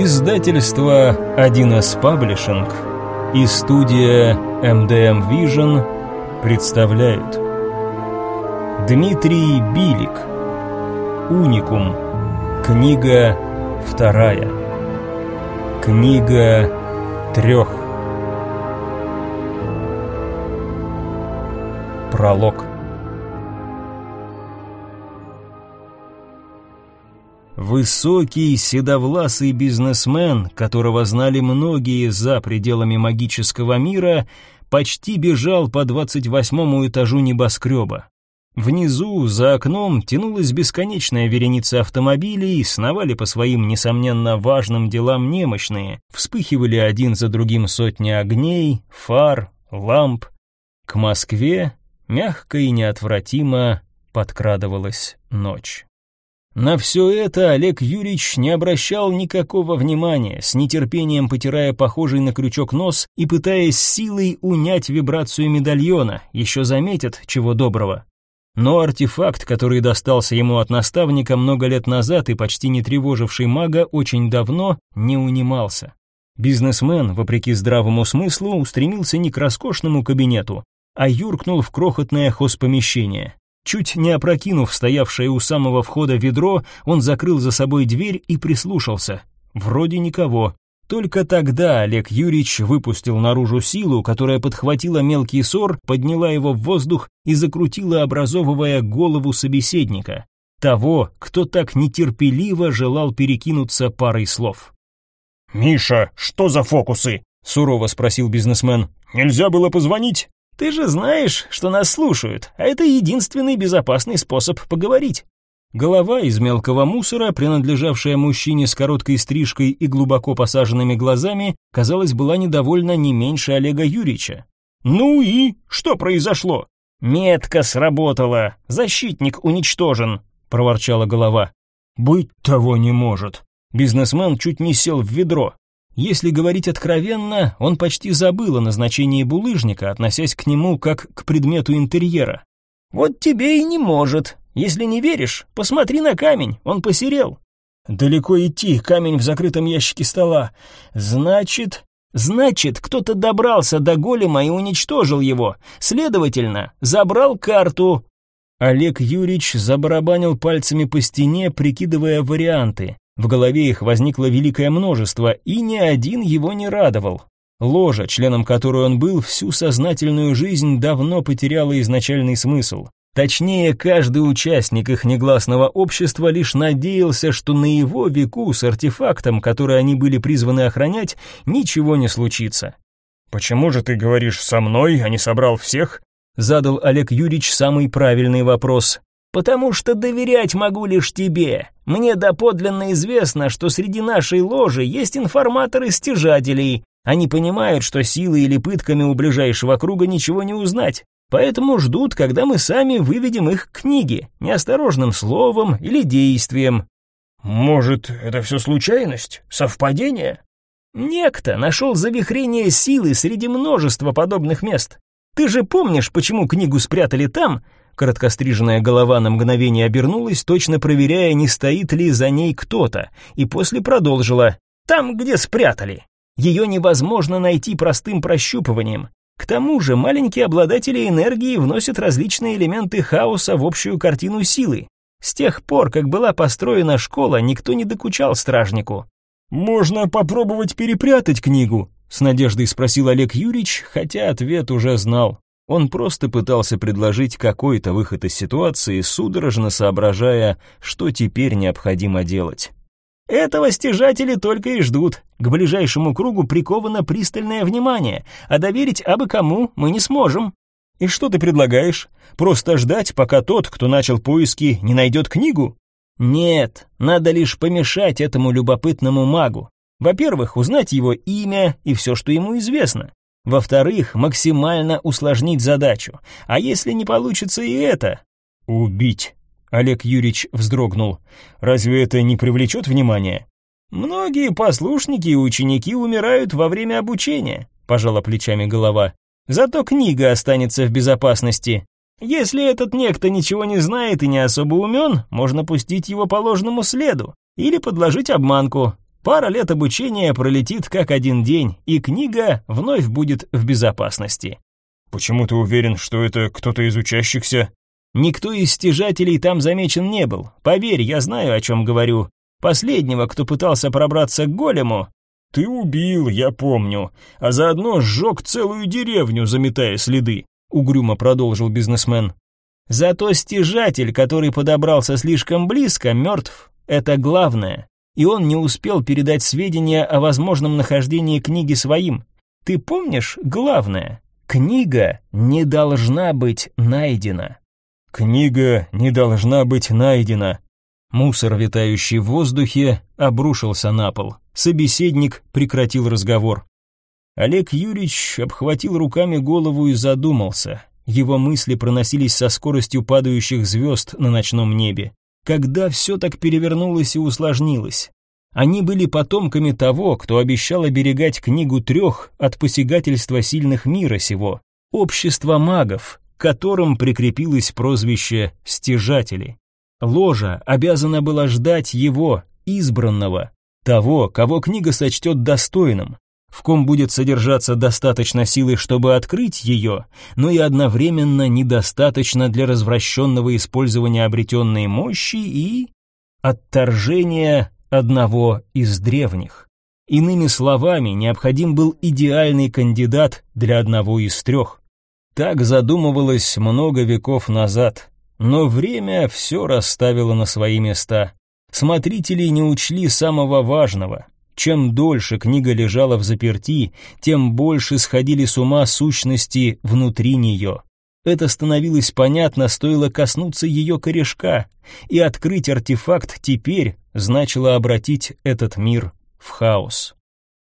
Издательство 1С Паблишинг и студия MDM Vision представляют. Дмитрий Билик. Уникум Книга вторая. Книга трех Пролог Высокий, седовласый бизнесмен, которого знали многие за пределами магического мира, почти бежал по двадцать восьмому этажу небоскреба. Внизу, за окном, тянулась бесконечная вереница автомобилей, сновали по своим, несомненно, важным делам немощные, вспыхивали один за другим сотни огней, фар, ламп. К Москве мягко и неотвратимо подкрадывалась ночь. На все это Олег Юрьевич не обращал никакого внимания, с нетерпением потирая похожий на крючок нос и пытаясь силой унять вибрацию медальона, еще заметят, чего доброго. Но артефакт, который достался ему от наставника много лет назад и почти не тревоживший мага очень давно, не унимался. Бизнесмен, вопреки здравому смыслу, устремился не к роскошному кабинету, а юркнул в крохотное хозпомещение. Чуть не опрокинув стоявшее у самого входа ведро, он закрыл за собой дверь и прислушался. Вроде никого. Только тогда Олег Юрьевич выпустил наружу силу, которая подхватила мелкий сор, подняла его в воздух и закрутила, образовывая голову собеседника. Того, кто так нетерпеливо желал перекинуться парой слов. «Миша, что за фокусы?» — сурово спросил бизнесмен. «Нельзя было позвонить?» Ты же знаешь, что нас слушают, а это единственный безопасный способ поговорить. Голова из мелкого мусора, принадлежавшая мужчине с короткой стрижкой и глубоко посаженными глазами, казалось, была недовольна не меньше Олега Юрьевича. «Ну и? Что произошло?» «Метка сработала. Защитник уничтожен», — проворчала голова. «Быть того не может». Бизнесмен чуть не сел в ведро. Если говорить откровенно, он почти забыл о назначении булыжника, относясь к нему как к предмету интерьера. «Вот тебе и не может. Если не веришь, посмотри на камень, он посерел». «Далеко идти, камень в закрытом ящике стола. Значит...» «Значит, кто-то добрался до голема и уничтожил его. Следовательно, забрал карту». Олег Юрьевич забарабанил пальцами по стене, прикидывая варианты. В голове их возникло великое множество, и ни один его не радовал. Ложа, членом которой он был, всю сознательную жизнь давно потеряла изначальный смысл. Точнее, каждый участник их негласного общества лишь надеялся, что на его веку с артефактом, который они были призваны охранять, ничего не случится. «Почему же ты говоришь со мной, а не собрал всех?» задал Олег Юрьевич самый правильный вопрос. «Потому что доверять могу лишь тебе. Мне доподлинно известно, что среди нашей ложи есть информаторы-стяжателей. Они понимают, что силой или пытками у ближайшего круга ничего не узнать. Поэтому ждут, когда мы сами выведем их книги, неосторожным словом или действием». «Может, это все случайность? Совпадение?» «Некто нашел завихрение силы среди множества подобных мест. Ты же помнишь, почему книгу спрятали там, Короткостриженная голова на мгновение обернулась, точно проверяя, не стоит ли за ней кто-то, и после продолжила. «Там, где спрятали. Ее невозможно найти простым прощупыванием. К тому же маленькие обладатели энергии вносят различные элементы хаоса в общую картину силы. С тех пор, как была построена школа, никто не докучал стражнику. «Можно попробовать перепрятать книгу?» — с надеждой спросил Олег Юрьевич, хотя ответ уже знал. Он просто пытался предложить какой-то выход из ситуации, судорожно соображая, что теперь необходимо делать. Этого стяжатели только и ждут. К ближайшему кругу приковано пристальное внимание, а доверить абы кому мы не сможем. И что ты предлагаешь? Просто ждать, пока тот, кто начал поиски, не найдет книгу? Нет, надо лишь помешать этому любопытному магу. Во-первых, узнать его имя и все, что ему известно. Во-вторых, максимально усложнить задачу. А если не получится и это? Убить. Олег Юрьевич вздрогнул. Разве это не привлечет внимания? Многие послушники и ученики умирают во время обучения, пожала плечами голова. Зато книга останется в безопасности. Если этот некто ничего не знает и не особо умен, можно пустить его по ложному следу или подложить обманку. Пара лет обучения пролетит как один день, и книга вновь будет в безопасности. Почему ты уверен, что это кто-то из учащихся? Никто из стяжателей там замечен не был. Поверь, я знаю, о чем говорю. Последнего, кто пытался пробраться к голему, ты убил, я помню, а заодно сжег целую деревню, заметая следы, угрюмо продолжил бизнесмен. Зато стяжатель, который подобрался слишком близко, мертв. Это главное. И он не успел передать сведения о возможном нахождении книги своим. Ты помнишь главное? Книга не должна быть найдена. Книга не должна быть найдена. Мусор, витающий в воздухе, обрушился на пол. Собеседник прекратил разговор. Олег Юрьевич обхватил руками голову и задумался. Его мысли проносились со скоростью падающих звезд на ночном небе. Когда все так перевернулось и усложнилось? Они были потомками того, кто обещал оберегать книгу трех от посягательства сильных мира сего, общество магов, к которым прикрепилось прозвище «стяжатели». Ложа обязана была ждать его, избранного, того, кого книга сочтет достойным, в ком будет содержаться достаточно силы, чтобы открыть ее, но и одновременно недостаточно для развращенного использования обретенной мощи и отторжения одного из древних. Иными словами, необходим был идеальный кандидат для одного из трех. Так задумывалось много веков назад, но время все расставило на свои места. Смотрители не учли самого важного. Чем дольше книга лежала в заперти, тем больше сходили с ума сущности внутри нее. Это становилось понятно, стоило коснуться ее корешка, и открыть артефакт теперь значило обратить этот мир в хаос.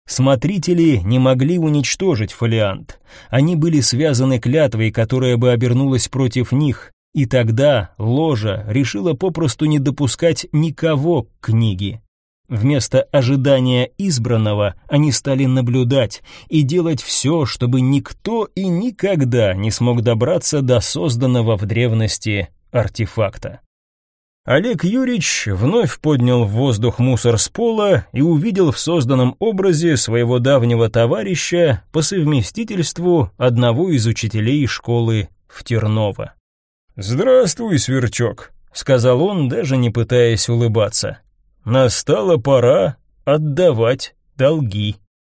Смотрители не могли уничтожить фолиант. Они были связаны клятвой, которая бы обернулась против них, и тогда ложа решила попросту не допускать никого к книге. Вместо ожидания избранного они стали наблюдать и делать все, чтобы никто и никогда не смог добраться до созданного в древности артефакта. Олег Юрьевич вновь поднял в воздух мусор с пола и увидел в созданном образе своего давнего товарища по совместительству одного из учителей школы в Терново. «Здравствуй, сверчок», — сказал он, даже не пытаясь улыбаться. «Настала пора отдавать долги».